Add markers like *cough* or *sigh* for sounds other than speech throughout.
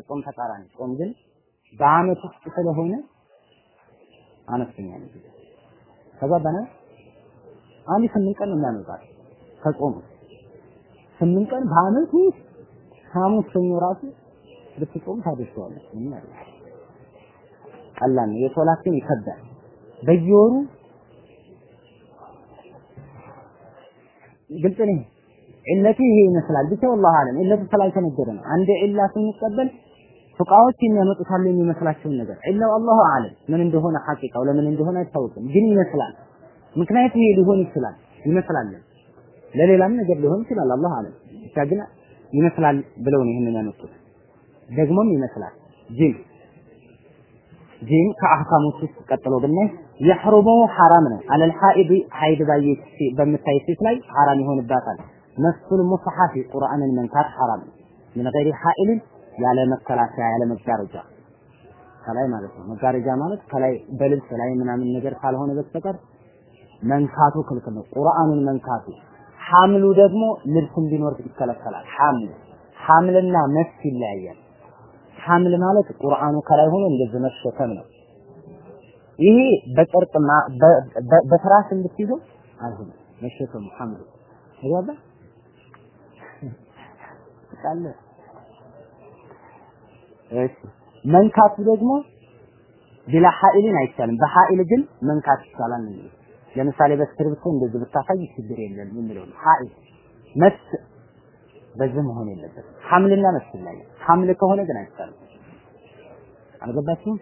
ጾም ተቃራኒ ጾም ግን በአመት ውስጥ ስለሆነ አነስተኛ ነው። ከዛ በነ አንድ ስምንት ቀን ነው የሚያመጣው ከጾሙ ስምንት ቀን በአመት ውስጥ ሐሙስ ሰኞ ራሱ ብትጾም ታደርሰዋለህ። ምን ማለት ቀላል ነው። የሶላት ግን ይከብዳል። በየወሩ ግልጽ ነው። ዒለቱ ይሄ ይመስላል። ብቻ ወላሂ አለም ዒለቱ ስላልተነገረ ነው። አንድ ዒላ ስንቀበል ፉቃዎች የሚያመጡት አለ የሚመስላቸውን ነገር ዒላው አላሁ አለም ምን እንደሆነ ሐቂቃው ለምን እንደሆነ አይታወቅም፣ ግን ይመስላል። ምክንያቱ ይሄ ሊሆን ይችላል ይመስላል። ለሌላም ነገር ሊሆን ይችላል። አላህ አለም ብቻ ግን ይመስላል ብለው ነው ይህንን ያመጡት። ደግሞም ይመስላል ጂም ጂም ከአህካሞች ውስጥ ቀጥሎ ብናይ የሕሩሙ ሐራም ነው። አለል ሐኢድ ሐይድ ባየች በምታይ ሴት ላይ ሐራም ይሆንባታል። መስፉል ሙስሐፍ ቁርአንን መንካት ሐራም ነው። ምን ገይሪ ሐኢልን ያለ መከላከያ ያለ መጋረጃ ከላይ ማለት ነው። መጋረጃ ማለት ከላይ በልብስ ላይ ምናምን ነገር ካልሆነ በስተቀር መንካቱ ክልክል ነው። ቁርአንን መንካቱ ሐምሉ ደግሞ ልብስ እንዲኖር ይከለከላል። ሐምል ሐምልና መስ ይለያያል። ሐምል ማለት ቁርአኑ ከላይ ሆኖ እንደዚህ መሸከም ነው። ይሄ በጨርቅ በትራስ እንድትይዘው አይሆንም። መሸከሙ ሐምሉ ተግባባ ቃለ *laughs* እሺ መንካቱ ደግሞ ቢላ ሐኢልን አይቻልም። በሐኢል ግን መንካት ይቻላል ነው። ለምሳሌ በእስክሪብቶ እንደዚህ ብታሳይ ችግር የለም የሚለው ነው። ሐኢል መስ በዚህ መሆን የለበትም። ሐምልና መስ ላይ ሐምል ከሆነ ግን አይቻልም። አልገባችሁም?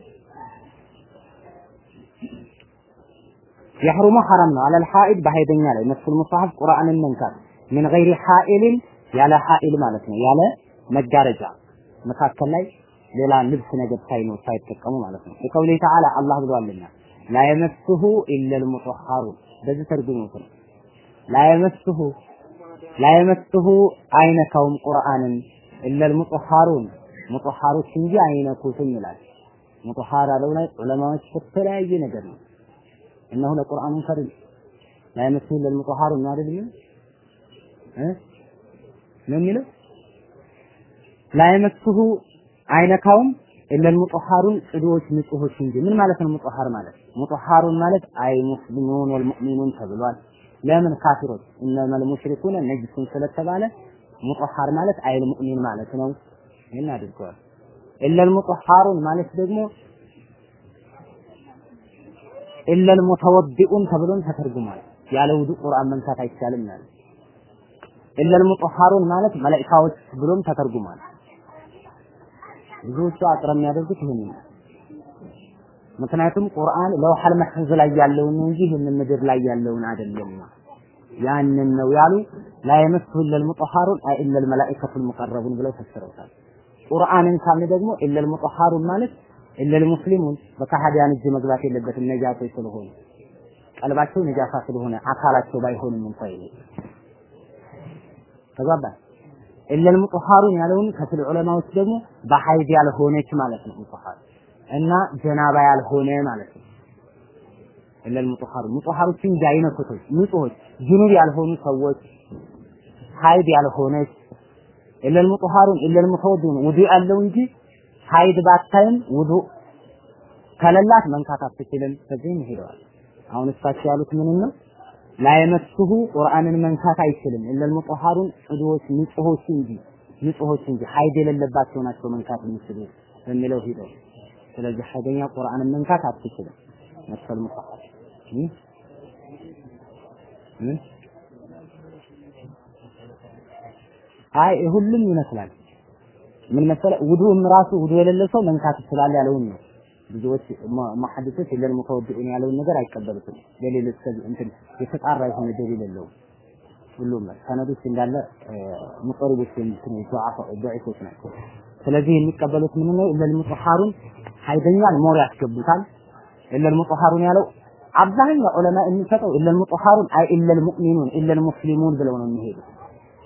የሕሩሙ ሐራም ነው። አለል ሐኢድ በሀይደኛ ላይ መስል ሙሳሐፍ ቁርአንን መንካት ምን ገይሪ ሐኢልን ያለ ሐኢል ማለት ነው። ያለ መጋረጃ መካከል ላይ ሌላ ልብስ ነገር ሳይኖር ሳይጠቀሙ ማለት ነው። የቀውሌ ተዓላ አላህ ብሏልና ላ የመስሁ ኢለል ሙጠሃሩን በዚህ ተርጉሙት ነው። ላ የመስሁ ላ የመስሁ አይነካውም ቁርአንን إلا المطهرون ሙጠሃሮች እንጂ አይነኩትም ይላል። ሙጠሃር አለው ላይ ዑለማዎች በተለያየ ነገር ነው። إنه لقرآن كريم لا يمسه إلا المطهرون አይደል እ? ነው የሚለው? لا يمسه አይነካውም። إلا المطهرون ጽዱዎች ንጹሆች እንጂ ምን ማለት ነው ሙጠሃር ማለት? المطهرون ማለት أي المسلمون والمؤمنون ተብሏል። ለምን ካፊሮች? إنما المشركون نجس ስለተባለ ሙጠሃር ማለት አይል ሙእሚን ማለት ነው። ይህን አድርገዋል። ኢለል ሙጠሃሩን ማለት ደግሞ ኢለል ሙተወዲኡን ተብሎም ተተርጉሟል። ያለ ውዱ ቁርአን መንካት አይቻልም ማለት። ኢለል ሙጠሃሩን ማለት መላኢካዎች ብሎም ተተርጉሟል ብዙዎቹ አጥረ የሚያደርጉት ይሄን ነው። ምክንያቱም ቁርአን ለውሐል መሕፉዝ ላይ ያለውን ነው እንጂ ይህን ምድር ላይ ያለውን አይደለም። ያንን ነው ያሉ لا يمسه إلا المطهرون أي إلا الملائكة المقربون ብለው ፈስረውታል። ቁርአንን ካልን ደግሞ إلا المطهرون ማለት إلا المسلمون በከሃዲያን እጅ መግባት የለበትም ነጃሶች ስለሆኑ ቀልባቸው ነጃሳ ስለሆነ አካላቸው ባይሆንም እንኳን ይሄ ተግባባ إلا المطهرون ያለውን ከፊል ዑለማዎች ደግሞ በሐይድ ያልሆነች ማለት ነው ሙጠሃር እና ጀናባ ያልሆነ ማለት ነው። إلا المطهرون ሙጠሃሮች እንጂ አይነኩትም ንጹሆች ጅኑብ ያልሆኑ ሰዎች ሐይድ ያልሆነች إلا المطهرون إلا المتوضئين ውዱ ያለው እንጂ ሐይድ ባታይም ውዱ ከሌላት መንካት አትችልም። በዚህም ሄደዋል። አሁን እሳቸው ያሉት ምን ነው? لا يمسه ቁርአንን መንካት አይችልም። إلا المطهرون ጽዱዎች ንጹሆች እንጂ ንጹሆች እንጂ ሐይድ የሌለባቸው ናቸው መንካት የሚችሉ በሚለው ሂደው ስለዚህ ሐይደኛ ቁርአንን መንካት አትችልም። መሰል ሙጠሃር አይ ሁሉም ይመስላል። ምን መሰለ ውዱም ራሱ ውዱ የሌለ ሰው መንካት ይችላል ያለውን ነው። ብዙዎች መሐዲሶች ሙተወዲኡን ያለውን ነገር አይቀበሉትም። ለሌሎች እንትን የተጣራ የሆነ ደሊል የለውም። ሁሉም ሰነዶች እንዳለ ሙጠሪቦች እንትን ዱዓፎች ናቸው። ስለዚህ የሚቀበሉት ምን ነው? إلا المطهرون ሞር ያስገቡታል። إلا ያለው አብዛኛው ዑለማ የሚሰጠው إلا أي إلا المؤمنون إلا المسلمون ብለው ነው የሚሄዱት።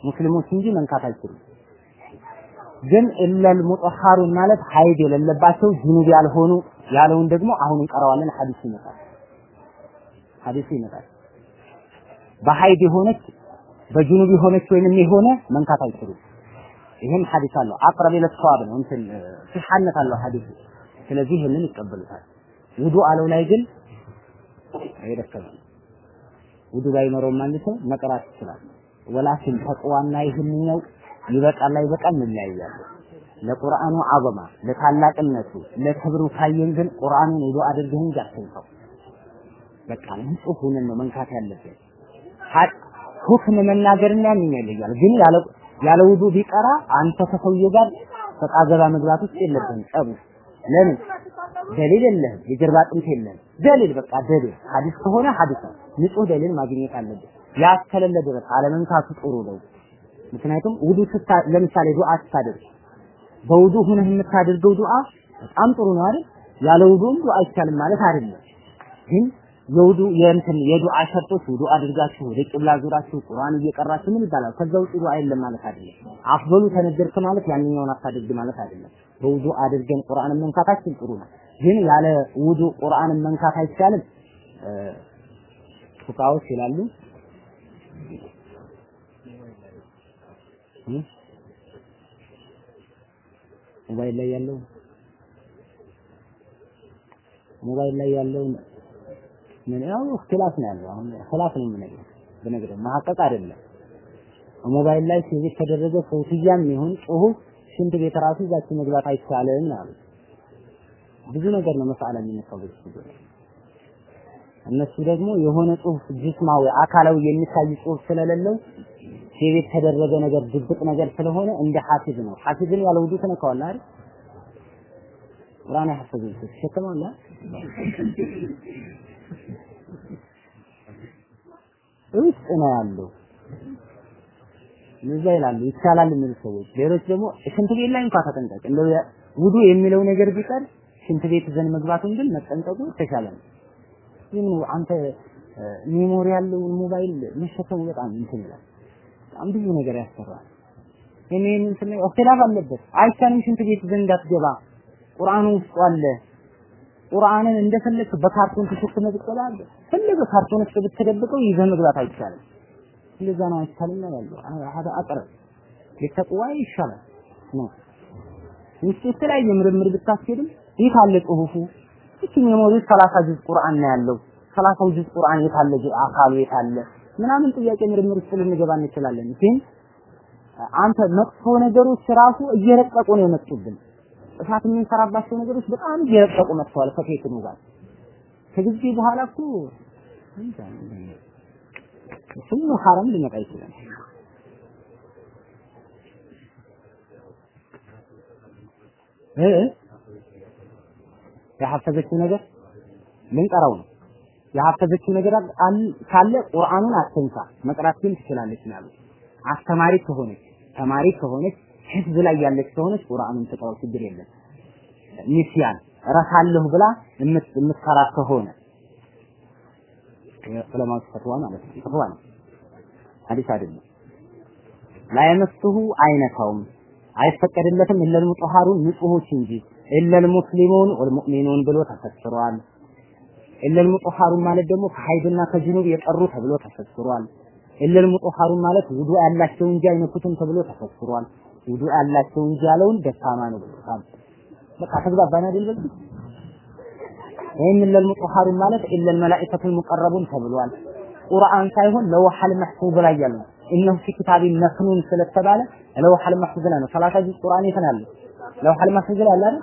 ሙስሊሞች እንጂ መንካት አይችሉም። ግን إلا المطهرون ማለት ሀይድ የሌለባቸው ጅኑብ ያልሆኑ ያለውን ደግሞ አሁን እንቀረዋለን። ሐዲስ ይመጣል። ሐዲስ ይመጣል። በሀይድ የሆነች በጅኑብ የሆነች ወይንም የሆነ መንካት አይችሉም። ይሄም ሐዲስ አለው አቅረብ ኢለ ሰዋብ ነው እንትን ሲሐነት አለው ሐዲሱ ስለዚህ ይህንን ይቀበሉታል ውዱ አለው ላይ ግን አይደከም ውዱ ባይኖረውም አንድ መቅራት ይችላል ወላኪን ተቅዋና ይህንኛው ይበቃል አይበቃም እንለያያለን ለቁርአኑ አዘማ ለታላቅነቱ ለክብሩ ካየን ግን ቁርአኑን ውዱ አድርገህ እንጂ አትንካው። በቃ ንጹህ ሆነን ነው መንካት ያለብን። ሁክም መናገርና ያንኛው ይለያል ግን ያለ ያለ ውዱ ቢቀራ አንተ ከሰውየው ጋር ሰጣ ገባ መግባት ውስጥ የለብህም። ጸቡ ለምን? ደሊል የለህም። የጀርባ አጥንት የለህም። ደሊል በቃ ደሊል። ሐዲስ ከሆነ ሐዲስ ነው። ንጹህ ደሊል ማግኘት አለብህ። ያ እስከሌለ ድረስ አለመንካቱ ጥሩ ነው ምክንያቱም ውዱ ለምሳሌ ዱዓ ስታደርግ በውዱ ሁነህ የምታደርገው ዱዓ በጣም ጥሩ ነው አይደል ያለ ውዱም ዱዓ አይቻልም ማለት አይደለም ግን የውዱ የእንትን የዱዓ ሸርጦች ውዱ አድርጋችሁ ወደ ቂብላ ዙራችሁ ቁርአን እየቀራችሁ ምን ይባላል? ከዛ ውጭ ዱዓ የለም ማለት አይደለም። አፍበሉ ተነገርክ ማለት ያንኛውን አታድርግ ማለት አይደለም። በውዱ አድርገን ቁርአንን መንካታችን ጥሩ ነው። ግን ያለ ውዱ ቁርአንን መንካት አይቻልም። ፉቃዎች ይላሉ ሞባይል ላይ ያለው ሞባይል ላይ ያለው ምን ያው እክትላፍ ነው ያለው። አሁን ኺላፍ ነው የምነግርህ በነገር ማሐቀቅ አይደለም። ሞባይል ላይ ሲቪ ተደረገ ሰውትያም ይሁን ጽሁፍ ሽንት ቤት ራሱ ይዛችሁ መግባት አይቻልም አሉ። ብዙ ነገር ነው መሳላ የሚነሳው በዚህ እነሱ ደግሞ የሆነ ጽሁፍ ጅስማዊ አካላዊ የሚታይ ጽሁፍ ስለሌለው ሲቪ ተደረገ ነገር ድብቅ ነገር ስለሆነ እንደ ሐፊዝ ነው። ሐፊዝን ያለ ውዱ ተነካዋል አይደል? ቁርአን ያሐፈዘ ተሸከመዋል ውስጥ ነው ያለው። እነዛ ይላሉ ይቻላል የሚሉ ሰዎች፣ ሌሎች ደግሞ ሽንት ቤት ላይ እንኳን ተጠንቀቅ። እንደው ውዱ የሚለው ነገር ቢቀር ሽንት ቤት ዘን መግባቱን ግን መጠንቀቁ የተሻለ ነው። ይህን አንተ ሜሞሪ ያለውን ሞባይል መሸከሙ በጣም እንትን ይላል። በጣም ብዙ ነገር ያሰራል። ይሄን እንትን እክትላፍ አለበት። አይቻልም ሽንት ቤት ዘን እንዳትገባ ቁርአኑ ውስጥ አለ። ቁርአንን እንደፈለክ በካርቶን ተሸክመህ ብትበላል ፈለገ ካርቶን ውስጥ ብትደብቀው ይዘህ መግባት አይቻልም። እንደዛ ነው አይቻልም ነው ያለው። هذا አቅረብ ለተቅዋ ይሻላል ነው ውስጥ የተለያየ ምርምር ብታስኬድም ይህ አለ ጽሁፉ እቺ ሜሞሪ 30 ጁዝ ቁርአን ነው ያለው 30 ጁዝ ቁርአን የታለ አካሉ የታለ ምናምን ጥያቄ ምርምር ውስጥ ልንገባ እንችላለን። ግን አንተ መጥፎ ነገሮች ራሱ እየረቀቁ ነው የመጡብን። እሳት የምንሰራባቸው ነገሮች በጣም እየረቀቁ መጥተዋል ከቴክኖ ጋር ከጊዜ በኋላ እኮ ሁሉ ሐራም ሊመጣ ይችላል። እ የሐፈዘችው ነገር ልንቀራው ነው። የሐፈዘችው ነገር ካለ ቁርአኑን አትንሳ፣ መቅራት ግን ትችላለች ነው አስተማሪ ከሆነች ተማሪ ከሆነች ህዝብ ላይ ያለች ከሆነች ቁርአኑን ትቀራው ችግር የለም። ኒስያን እረሳለሁ ብላ የምትሰራ ከሆነ ዑለማዎች ፈትዋ ማለት ነው። ፈትዋ ነው፣ ሐዲስ አይደለም። ላየመስሁ አይነካውም፣ አይፈቀድለትም ኢለል ሙጠሃሩን ንጹሆች እንጂ ኢለል ሙስሊሙን ወልሙእሚኑን ብሎ ተፈስሯል። ኢለል ሙጠሃሩን ማለት ደግሞ ከሀይድና ከጅኑብ የቀሩ ተብሎ ተፈስሯል። ኢለል ሙጠሃሩን ማለት ውዱ ያላቸው እንጂ አይነኩትም ተብሎ ተፈስሯል። ውዱ ያላቸው እንጂ ያለውን ደካማ ነው ብሎታል። በቃ ተግባባን አይደል? በዚህ ይህም ኢለል ሙጠሃሩን ማለት ኢለል መላኢከቱል ሙቀረቡን ተብሏል። ቁርአን ሳይሆን ለውሐል መሕፉዝ ላይ ያለው እነሁ ፊ ኪታቢን መክኑን ስለተባለ ለውሐል መሕፉዝ ላይ ነው። ሰላሳ ጁዝ ቁርአን ያለው? ለውሐል መሕፉዝ ላይ አለ አይደል?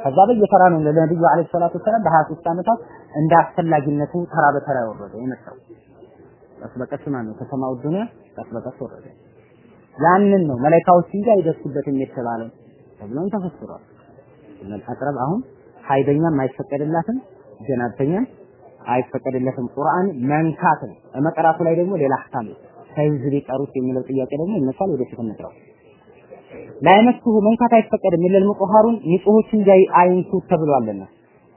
ከዛ በየተራ ነው ለነብዩ አለይሂ ሰላቱ ወሰላም በ23 ዓመታት እንደ አስፈላጊነቱ ተራ በተራ የወረደ የመጣው ቀስ በቀስ ማለት ከሰማው ዱንያ ቀስ በቀስ ወረደ። ያንን ነው መላኢካዎች እንጂ አይደርሱበትም የተባለው ተብሎም ተፈስሯል። አቅረብ አሁን ሀይደኛም አይፈቀድላትም፣ ጀናብተኛም አይፈቀድለትም። ቁርአን መንካት ነው። ላይ ደግሞ ሌላ ነው። ከህዝብ ቢቀሩት የሚለው ጥያቄ ደግሞ ይነሳል። ወደፊት እንጥራው ላይመስሁ መንካት አይፈቀድም። ኢለል ሙጠሃሩን ንጹሆች እንጂ አይንኩት ተብሏልና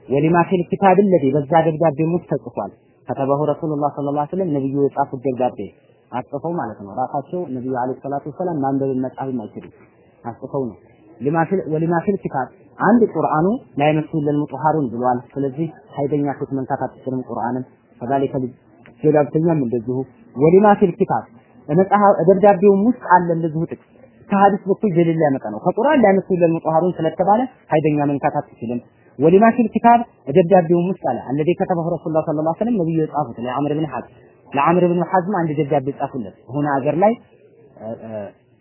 ወሊማ ፊል ኪታብ ለዲ በዛ ደብዳቤ ውስጥ ተጽፏል። ከተበሁ ረሱሉላህ ሰለላሁ ዐለይሂ ወሰለም ነብዩ የጻፉት ደብዳቤ አጽፈው ማለት ነው። ራሳቸው ነብዩ አለይሂ ሰላቱ ወሰላም ማንበብን መጻፍም አይችሉም። አጽፈው ነው ولما في الكتاب አንድ ቁርአኑ لا يمسه إلا المطهرون ብሏል። ስለዚህ ሀይደኛ ሴት መንካት አትችልም ቁርአንን كذلك ደብዳቤተኛም እንደዚሁ ولما في الكتاب ደብዳቤውም ውስጥ አለ እንደዚሁ ጥቅስ ከሐዲስ በኩል ደሊል ሊያመጣ ነው። ከቁርአን لا يمسه إلا المطهرون ስለተባለ ሀይደኛ መንካት አትችልም። ولما في الكتاب ደብዳቤውም ውስጥ አለ الذي كتبه رسول الله صلى الله عليه وسلم ነብዩ የጻፉት ለአምር ብን ሐዝም ለአምር ብን ሐዝም አንድ ደብዳቤ ጻፉለት። ሆነ አገር ላይ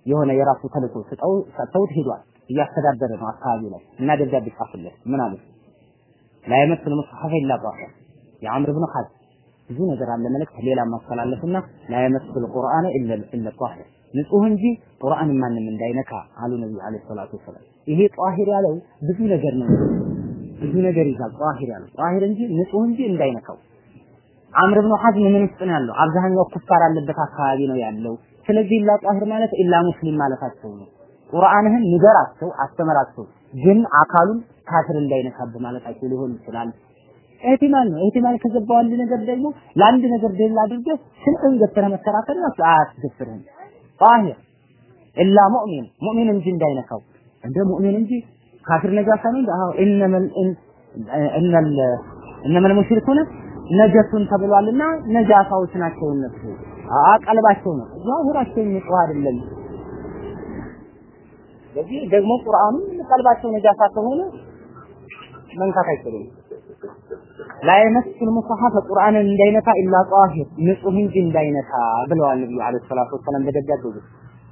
የሆነ የራሱ ተልእኮ ስጠው ሰጥተውት ሄዷል። እያስተዳደረ ነው አካባቢው ላይ እና ደብዳቤ ጻፉለት። ምን አሉ? ላ የመስል ሙስሐፈ ኢላ ጣሂር የአምር ብን ሐዝም ብዙ ነገር አለ መልእክት ሌላ ማስተላለፍና ላ የመስል ቁርአን ኢላ ኢላ ጣሂር ንጹህ እንጂ ቁርአን ማንም እንዳይነካ አሉ ነብዩ አለይሂ ሰላቱ ወሰላም። ይሄ ጣሂር ያለው ብዙ ነገር ነው። ብዙ ነገር ይዛል። ጣሂር ያለው ጣሂር እንጂ ንጹህ እንጂ እንዳይነካው። አምር ብን ሐዝም ምን ውስጥ ነው ያለው? አብዛኛው ኩፋር አለበት አካባቢ ነው ያለው። ስለዚህ ኢላ ጣሂር ማለት ኢላ ሙስሊም ማለታቸው ነው። ቁርአንህን ንገራቸው፣ አስተምራቸው፣ ግን አካሉን ካፍር እንዳይነካብ ማለታቸው ሊሆን ይችላል። ኢህቲማል ነው። ኢህቲማል ከገባው አንድ ነገር ደግሞ ለአንድ ነገር ደል አድርገህ ስንትን ገትረህ መከራከር አያስደፍርህም። ጣሂር ኢላ ሙእሚን ሙእሚን እንጂ እንዳይነካው እንደ ሙእሚን እንጂ ካፊር ነጃሳ ነው። አዎ እነመል እነል እነመል ሙሽሪኩን ነጀሱን ተብሏልና ነጃሳዎች ናቸው እነሱ። አ ቀልባቸው ነው ዛሂራቸው ንጹህ አይደለም። ስለዚህ ደግሞ ቁርአኑ ቀልባቸው ነጃሳ ከሆነ መንካት አይችልም። ላይመስል ሙሳሐፈ ቁርአንን እንዳይነካ ኢላ ጣሂር ንጹህ እንጂ እንዳይነካ ብለዋል ነብዩ አለይሂ ሰላቱ ወሰለም በደብዳቤው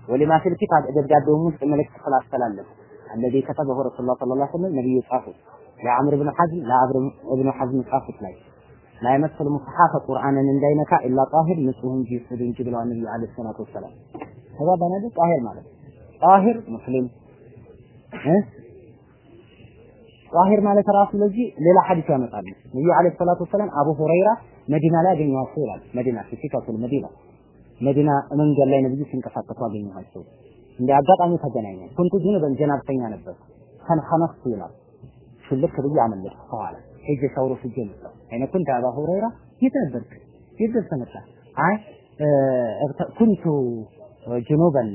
ወሊማ ፊል ኪታብ ደብዳቤውም ውስጥ መልእክት ስላስተላለፉ አለዚ ከተበሁ ረሱሉላህ ሰለላሁ ዐለይሂ ወሰለም ነብዩ ጻፉት ለአምር ብን ሐዝም ለአብር እብን ሐዝም ጻፉት ላይ ላይመስል ሙሳሐፈ ቁርአንን እንዳይነካ ኢላ ጣሂር ንጹህ እንጂ ጽዱ እንጂ ብለዋል ነብዩ አለይሂ ሰላቱ ወሰለም ተባባናል ጣሂር ማለት ጣሂር ሙስሊም እ ጣሂር ማለት ራሱ ለዚህ ሌላ ሐዲስ ያመጣል። ነብዩ አለይሂ ሰላቱ ወሰላም አቡ ሁረይራ መዲና ላይ አገኘኋቸው ይላል። መዲና ሲካቱል መዲና መዲና መንገድ ላይ ነብዩ ሲንቀሳቀሱ አገኘኋቸው። እንደ አጋጣሚ ተገናኘን። ኩንቱ ጁኑበን ጀናብተኛ ነበር። ተንኸነፍቱ ይላል። ሽልክ ብዬ አመለጥኩ ከኋላ ሄጄ ሻውሮ ፍጄ መጣሁ። አይነ ኩንተ አባ ሁረይራ የት ነበርክ? የት ደርሰህ መጣህ አይ ኩንቱ ጁኑበን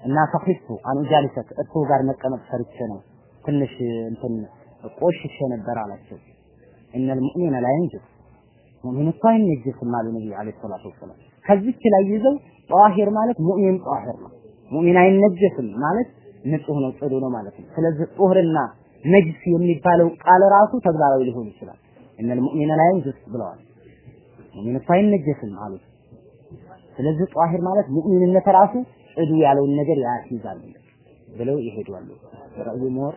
እና ፈኺፍቱ አን ጃሊሰክ እርሱ ጋር መቀመጥ ፈርቼ ነው ትንሽ እንትን ቆሽሼ ነበር አላቸው። እነል ሙእሚነ ላ የንጅስ ሙእሚን እኮ አይነጅስም አሉ ነብዩ አለይሂ ሰላቱ ወሰላም። ከዚች ላይ ይዘው ጣሂር ማለት ሙእሚን ጣሂር ነው። ሙእሚን አይነጀስም ማለት ንጹህ ነው ጽዱ ነው ማለት ነው። ስለዚህ ጡህርና ነጅስ የሚባለው ቃል ራሱ ተግባራዊ ሊሆን ይችላል። إن المؤمن لا ينجس ብለዋል። ሙእሚን አይነጀስም አሉ። ስለዚህ ጣሂር ማለት ሙእሚንነት ራሱ ጽዱ ያለውን ነገር ያስይዛል ብለው ይሄዳሉ ረእዩ ሞር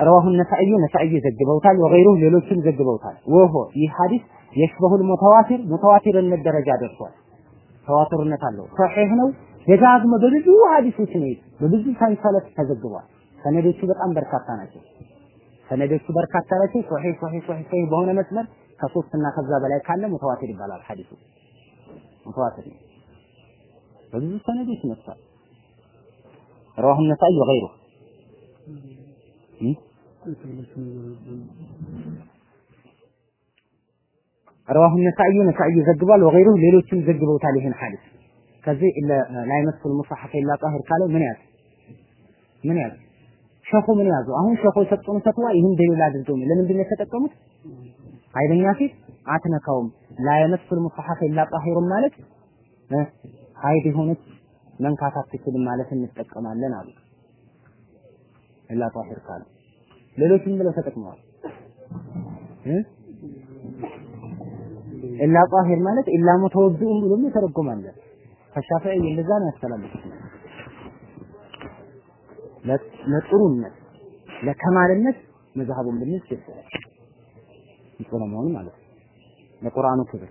رواه النسائي نسائي ዘግበውታል ወገይሩህ ሌሎችም ዘግበውታል ወሆ ይህ ሐዲስ የሽበሁል ሙተዋቲር ሙተዋቲርነት ደረጃ ደርሷል ተዋትርነት አለው ሰሒህ ነው ደጋግሞ በብዙ ሐዲሶች ነው በብዙ ሰንሰለት ተዘግቧል ሰነዶቹ በጣም በርካታ ናቸው ሰነዶቹ በርካታ ናቸው ሶሒህ ሶሒህ ሶሒህ ሶሒህ በሆነ መስመር ከሶስት እና ከዛ በላይ ካለ ሙተዋቲር ይባላል ሐዲሱ ሙተዋቲር ነው በብዙ ሰነዶች መጥቷል رواه النسائي وغيره رواه النسائي نسائي ዘግቧል وغيره ሌሎችም ዘግበውታል ይሄን ሐዲስ ከዚህ لا يمس المصحف الا طاهر ካለው ምን ያዝ ምን ያዝ ሸኹ ምን ያዙ አሁን ሸኹ የሰጡን ፈትዋ ይህን ደሊል አድርገው ነው ለምንድን ነው የተጠቀሙት ኃይለኛ ፊት አትነካውም لا يمس المصحف الا طاهر ማለት ሀይድ የሆነች መንካት አትችልም ማለት እንጠቀማለን አሉ። إلا طاهر ካለ ሌሎችም ብለው ተጠቅመዋል? ኢላ ጣሂር ማለት ኢላ ሙተወድኡን ብሎ ይተረጎማል ከሻፊዒ እንደዛ ነው ያስተላልፉት ለጥሩነት ለከማልነት መዝሀቡን ብንስ ይችላል መሆኑ ማለት ለቁርአኑ ክብር።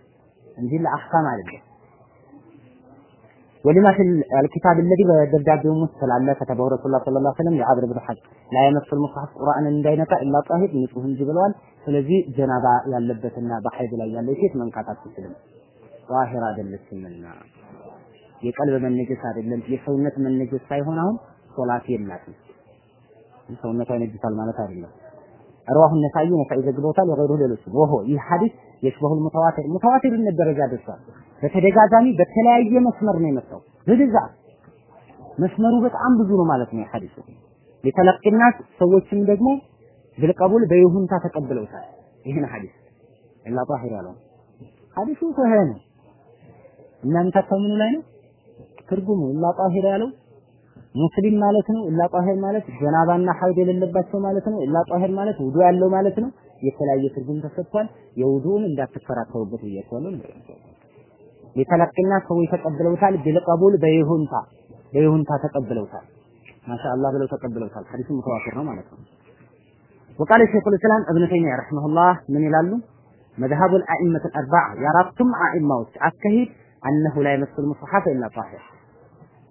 እንጂ ለአህካም አይደለም ولما في الكتاب الذي በደብዳቤው ውስጥ ስላለ ከተበው ረሱላህ ሰለላሁ ዐለይሂ ወሰለም የአብር ብን ሐጅ ላ የመስል ሙስሐፍ ቁርአንን እንዳይነካ ኢላ ጣሂር ንጹህ እንጂ ብለዋል። ስለዚህ ጀናባ ያለበትና በሐይድ ላይ ያለ ሴት መንካት አትችልም። ጣሂር አይደለችምና የቀልብ መነጀስ አይደለም የሰውነት መነጀስ ሳይሆን አሁን ሶላት የላትም። ሰውነቷ ይነጅሳል ማለት አይደለም። رواه النسائي نسائي ዘግበውታል ወገሩ ሌሎች ወሆ ይህ ሐዲስ የሽበሁል ሙተዋቲር ሙተዋቲርነት ደረጃ ደርሷል። በተደጋጋሚ በተለያየ መስመር ነው የመጣው በብዛት መስመሩ በጣም ብዙ ነው ማለት ነው ሐዲሱ የተለቅናት ሰዎችም ደግሞ ብልቀቡል በይሁንታ ተቀብለውታል ይህን ሐዲስ ኢላ ጣሂር ያለው ሐዲሱ ሰሂህ ነው እናንተ ከምኑ ላይ ነው ትርጉሙ ኢላ ጣሂር ያለው ሙስሊም ማለት ነው። ኢላ ጣሂር ማለት ጀናባና ሐይድ የሌለባቸው ማለት ነው። ኢላ ጣሂር ማለት ውዱ ያለው ማለት ነው። የተለያየ ትርጉም ተሰጥቷል። የውዱን እንዳትከራከሩበት ብያቸዋለሁ። የተለቅና ሰዎች ተቀብለውታል። ቢልቀቡል በይሁንታ በይሁንታ ተቀብለውታል። ማሻአላህ ብለው ተቀብለውታል። ሐዲሱ ሙተዋቲር ነው ማለት ነው። وقال شيخ الاسلام ابن تيميه رحمه الله من ይላሉ مذهب الائمه الاربعه የአራቱም አኢማዎች አካሂድ أنه لا يمس المصحف إلا طاهر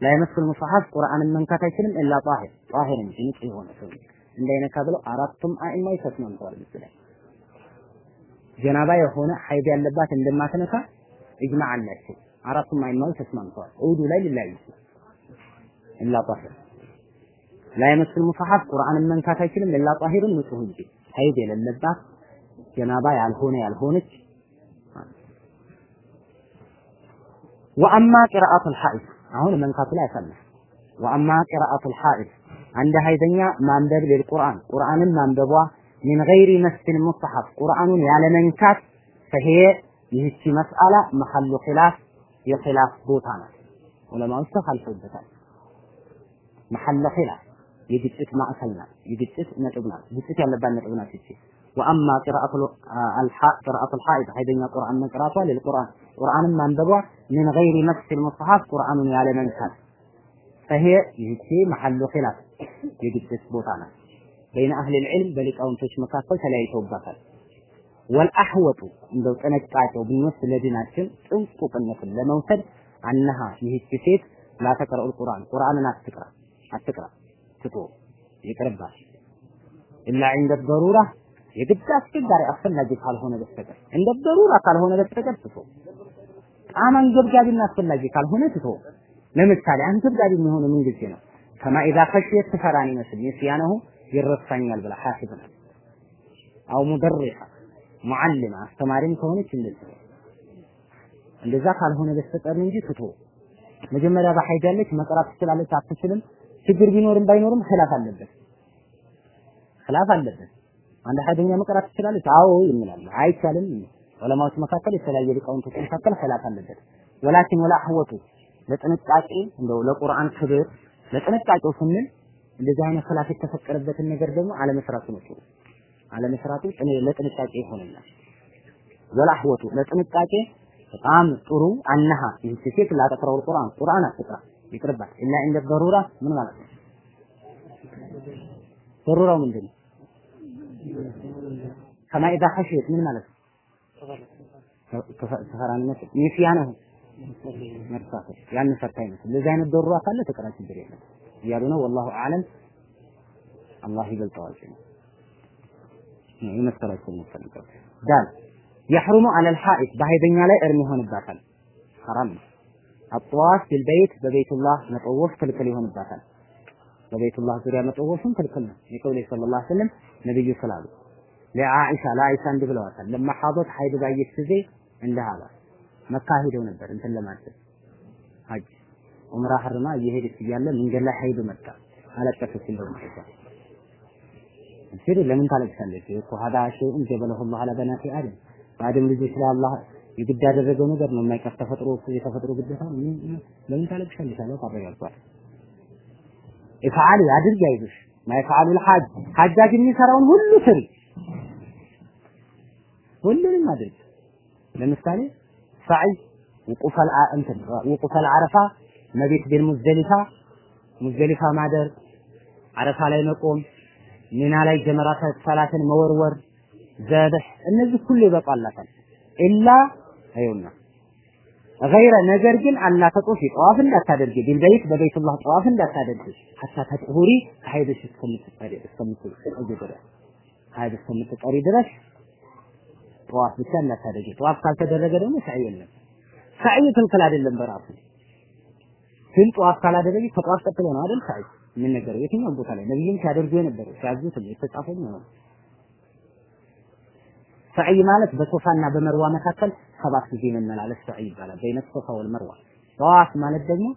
لا يمس المصحف ቁርአንን መንካት አይችልም إلا طاهر طاهر እንጂ ንጹህ የሆነ ሰው እንዳይነካ ብለው አራቱም አኢማዎች ተስማምተዋል። ምስላይ ጀናባ የሆነ ሀይድ ያለባት እንደማትነካ ኢጅማዕ አላቸው። አራቱም አኢማዎች ተስማምተዋል። ውዱ ላይ ሊለያዩ إلا طاهر لا يمس المصحف ቁርአንን መንካት አይችልም إلا طاهر ንጹህ እንጂ ሀይድ የሌለባት ጀናባ ያልሆነ ያልሆነች وأما قراءة الحائض አሁን መንካቱ ላይ ያሳለፍ وأما قراءة الحائض አንድ ሀይደኛ ማንበብ ለልቁርአን ቁርአንን ማንበቧ ሚን ገይሪ መስል ሙሰሐፍ ቁርአኑን ያለ መንካት ፈሄ ይህቺ መስአላ መሐሉ ኺላፍ የኺላፍ ቦታ ናት። ዑለማዎች ተካልፈውበታል። መሐለ ኺላፍ የግጭት ማዕከል ናት። የግጭት ነጥብ ናት። ግጭት ያለባት ነጥብ ናት ይቺ ወአማ ቂራአቱ አልሐ ቂራአቱ አልሐኢድ ሀይደኛ ቁርአን መቅራቷ ለልቁርአን ቁርአንን ማንበቧ ሚን ገይሪ መስል ሙሰሐፍ ቁርአኑን ያለ መንካት ፈሄ ይህቺ መሐሉ ኺላፍ የግጭት ቦታ ናት። በይነ አህሊል ዒልም በሊቃውንቶች መካከል ተለያይተውባታል። ወልአህወጡ እንደው ጥንቃቄው ብንወስድ ለዲናችን ጥንቁቅነትን ለመውሰድ አነሃ ይህች ሴት ላተቀረኡል ቁርአን ቁርአንን አትቅራ አትቅራ ትቶ ይቅርባል። ኢላ ዒንደ ደሩራ የግድ አስቸጋሪ አስፈላጊ ካልሆነ በስተቀር እንደ ደሩራ ካልሆነ በስተቀር ትቶ በጣም አንገብጋቢና አስፈላጊ ካልሆነ ትቶ። ለምሳሌ አንገብጋቢ የሚሆነው ምን ጊዜ ነው? ከማ ኢዛ ኸሽየት ትፈራን ይመስል ንስያነሁ ይረሳኛል ብላ ሐሲብ ነው አው ሙደሪሳ ሙዓሊማ አስተማሪም ከሆነች እንደዚህ። እንደዛ ካልሆነ በስተቀር እንጂ ትቶ መጀመሪያ በሐይድ ያለች መቅራት ትችላለች አትችልም። ችግር ቢኖርም ባይኖርም ኺላፍ አለበት። ኺላፍ አለበት። አንድ ሐይደኛ መቅራት ትችላለች? አዎ ይምላል። አይቻልም። ዑለማዎች መካከል የተለያየ ሊቃውንቶች መካከል ኺላፍ አለበት። ወላኪን ወላ አህወቱ ለጥንቃቄ እንደው ለቁርአን ክብር ለጥንቃቄው ስንል እንደዚህ አይነት ኺላፍ የተፈቀደበትን ነገር ደግሞ አለመስራቱ ነው አለመስራቱ ለጥንቃቄ ይሆንናል ወላህወቱ ለጥንቃቄ በጣም ጥሩ አነሃ ይህች ሴት ላተቅረው ቁርአን ቁርአን አትቅራ ይቅርባት። እና እንደ ደሩራ ምን ማለት ነው? ደሩራው ምንድን ነው? ከማ ኢዛ ኸሽየት ምን ማለት ነው? ተፈራንነት ንስያነሁ መርሳት ያን ፈታ ይመስል ለዚህ አይነት ደሩራ ካለ ተቀራ ችግር የለም። እያሉ ነው። ወላሁ አዕለም። አላህ ይበልጠዋል ነው የመሰላቸው የምፈልገው ዳል የሕሩሙ አለል ሐኢድ በሀይደኛ ላይ እርም ይሆንባታል። ሐራም ነው። አጥዋፍ ቢልበይት በቤቱላህ መጠወፍ ክልክል ይሆንባታል። በቤቱላህ ዙሪያ መጠወፍም ክልክል ነው። የቀውሌ ሰለላሁ ዐለይሂ ወሰለም ነብዩ ስላሉ ለአኢሻ ለአኢሻ እንዲህ ብለዋታል። لما حاضت ሀይድ ባየች ጊዜ እንዲህ አሏት መካ ሄደው ነበር እንትን ለማድረግ ሀጅ ዑምራ ሐርማ እየሄደች እያለ መንገድ ላይ ሀይድ መጣ። አለቀሰች እንደውም ሲል ለምን ታለቅሳለች? እኮ هذا شيء كتبه الله على بنات آدم በአደም ልጆች ላይ አላህ የግድ ያደረገው ነገር ነው። የማይቀር ተፈጥሮ የተፈጥሮ ግዴታ ለምን ታለቅሻለሽ አለ ታረጋግጧል افعلي አድርግ አይዞሽ። ما يفعل الحاج ሐጃጅ የሚሰራውን ሁሉ ስሪ። ሁሉንም አድርግ ለምሳሌ ሰዓይ وقوف እንትን وقوف عرفة مبيت بالمزدلفة ሙዝደሊፋ ማደር አረፋ ላይ መቆም ሚና ላይ ጀመራት ሰላትን መወርወር ዘብህ እነዚህ ሁሉ ይበቃላታል። ኢላ አይውና غير ነገር ግን ألا تطوفي ጠዋፍ እንዳታደርጊ بالبيت በቤቱላህ ጠዋፍ እንዳታደርጊ። ሐታ ተጥሁሪ ከሀይድሽ እስከምትቀሪ እስከምትቀሪ ድረስ ሀይድ እስከምትቀሪ ድረስ ጠዋፍ ብቻ እንዳታደርጊ። ጠዋፍ ካልተደረገ ደግሞ ሰዓይ የለም። ሰዓይ ክልክል አይደለም በራሱ። ግን ጠዋፍ ካላደረጊ ከጠዋፍ ቀጥሎ ነው አይደል ሰዓይ የሚነገረው የትኛውም ቦታ ላይ ነብይም ሲያደርጉ የነበረው ሲያዙት የተጻፈው ነው ሰዓይ ማለት በሶፋና በመርዋ መካከል ሰባት ጊዜ መመላለስ ሰዓይ ይባላል። በይነ ሶፋ ወል መርዋ። ጠዋፍ ማለት ደግሞ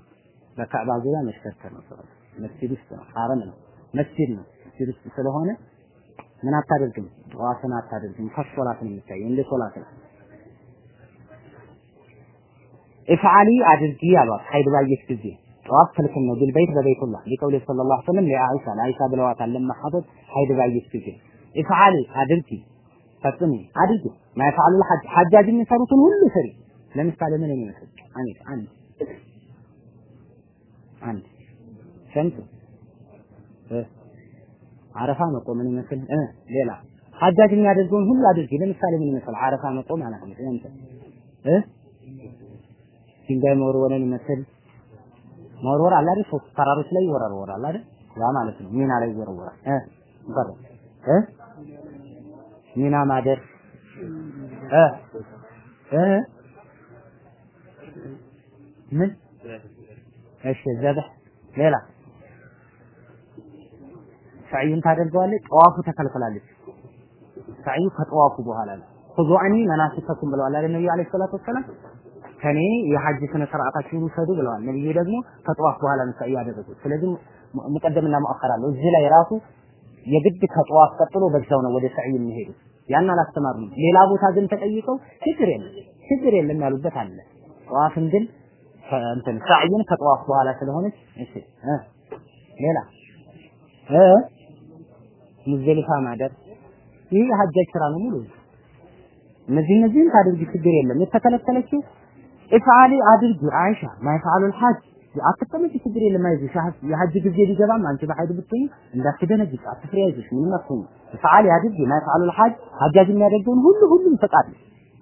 በካዕባ ዙሪያ መሽከርከር ነው። ሰው መስጂድ ውስጥ ነው፣ ሐረም ነው፣ መስጂድ ነው። መስጂድ ውስጥ ስለሆነ ምን አታደርግም? ጠዋፍን አታደርግም። ከሶላት ነው የሚታየው እንደ ሶላት ነው። افعلي አድርጊ አሏት ሀይድ ባየች ጊዜ ጠዋፍ ክልክል ነው بالبيت በበይቱላህ لقوله صلى الله عليه وسلم ለአይሻ ለአይሻ ብለዋታል لما ሀይድ ባየች ጊዜ افعلي አድርጊ ፈጽሚ አድርጊ። ማይፈዓሉ ሐጃጅ የሚሰሩትን ሁሉ ስሪ። ለምሳሌ ምን የሚመስል? አንድ አንድ አንድ ሸምስ አረፋ መቆምን ይመስል? ሌላ ሐጃጅ የሚያደርገውን ሁሉ አድርጊ። ለምሳሌ ምን ይመስል? አረፋ መቆም አላት እ ድንጋይ ይመስል መወርወር አለ አይደል? ሶስት ተራሮች ላይ ይወረወራል አይደል? ያ ማለት ነው። ሚና ላይ ይወረወራል እ ይቀር እ ሚና ማደር እ እ ምን እሺ ዘበህ ሌላ ሰዕዩን ታደርገዋለች። ጠዋፉ ተከልክላለች። ሰዕዩ ከጠዋፉ በኋላ ነው። ሁዙአኒ መናሲከኩም ብለዋል አይደል ነብዩ አለይሂ ሰላቱ ወሰላም ከኔ የሐጅ ስነ ስርዓታችሁን ውሰዱ ብለዋል። ነብዩ ደግሞ ከጠዋፍ በኋላ ነው ያደረጉት። ስለዚህ ሙቀደምና ሙአኸር አለው። እዚህ ላይ ራሱ የግድ ከጠዋፍ ቀጥሎ በዛው ነው ወደ ሰዕይ የሚሄዱት። ያን አላስተማሩም። ሌላ ቦታ ግን ተጠይቀው ችግር የለም ችግር የለም ያሉበት አለ። ጠዋፍን ግን እንትን ሰዕይን ከጠዋፍ በኋላ ስለሆነች እሺ ሌላ እ ሙዝደሊፋ ማደር ይህ የሐጃጅ ስራ ነው ሙሉ እነዚህ እነዚህን ታድርጊ ችግር የለም። የተከለከለችው افعلي አድርጊ አይሻ? ما يفعل الحاج አትቀመጪ ችግር የለም። አይዞሽ የሐጅ ጊዜ ቢገባም አንቺ በሐይድ ብትሆኚ እንዳትደነግጭ አትፍሪ አይዞሽ ምንም አትሆኚ افعلي አድርጊ። ما يفعل الحاج ሐጃጅ የሚያደርገውን ሁሉ ሁሉም ፈቃድ